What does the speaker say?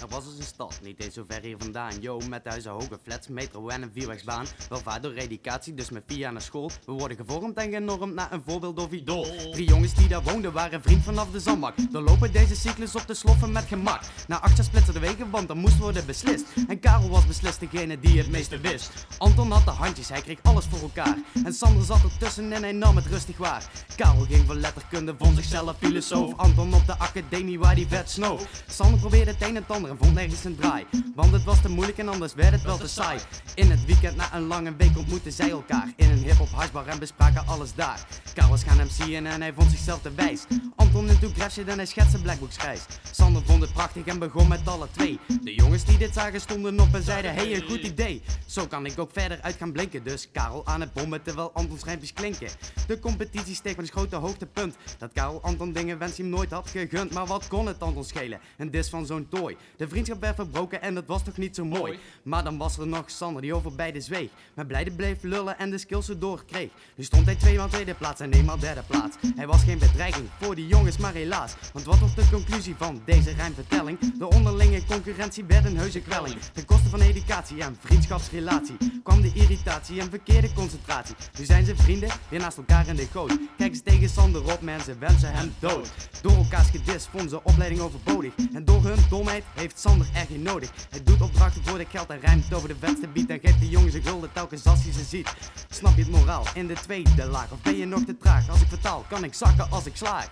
Er was dus een stad, niet eens zo ver hier vandaan. Yo, met huizen, hoge flats, metro en een vierwegsbaan. Welvaart door educatie, dus met via naar school. We worden gevormd en genormd naar een voorbeeld of idool. Drie jongens die daar woonden waren vriend vanaf de zandbak. Doorlopen deze cyclus op de sloffen met gemak. Na acht jaar splitsen de wegen, want er moest worden beslist. En Karel was beslist degene die het meeste wist. Anton had de handjes, hij kreeg alles voor elkaar. En Sander zat ertussen en hij nam het rustig waar. Karel ging voor letterkunde, vond zichzelf filosoof. Anton op de academie waar die vet snoof. Sander probeerde het een en ander en vond nergens een draai. Want het was te moeilijk en anders werd het wel te saai. In het weekend na een lange week ontmoetten zij elkaar. In een hip-hop hashbar en bespraken alles daar. Karel was gaan MC'en en hij vond zichzelf te wijs. Anton into Grafshit en hij schetste Blackbook schrijs. Sander vond het prachtig en begon met alle twee. De jongens die dit zagen stonden op en zeiden: Hey, een goed idee. Zo kan ik ook verder uit gaan blinken. Dus Karel aan het bommen terwijl Antons rijmpjes klinken. De competitie steeg van een grote hoogtepunt. Dat Karel Anton dingen wens hem nooit had gegund. Maar wat kon het Anton schelen? Een dis van zo'n tooi. De vriendschap werd verbroken en dat was toch niet zo mooi. Maar dan was er nog Sander die over beide zweeg. Maar blijde bleef lullen en de skills zo doorkreeg. Nu stond hij tweemaal tweede plaats en eenmaal derde plaats. Hij was geen bedreiging voor die jongens, maar helaas. Want wat was de conclusie van deze rijmvertelling? De onderlinge concurrentie werd een heuse kwelling. Ten koste van educatie en vriendschapsrelatie kwam de irritatie en verkeerde concentratie. Nu zijn ze vrienden, weer naast elkaar in de goot. Kijk eens tegen Sander op, mensen wensen hem dood. Door elkaars gedis vond ze opleiding overbodig. En door hun domheid heeft Sander er geen nodig. Hij doet opdrachten voor de geld en rijmt over de vetste beat. En geeft de jongens een gulden telkens als hij ze ziet. Snap je het moraal in de tweede laag? Of ben je nog te traag? Als ik vertaal, kan ik zakken als ik slaag.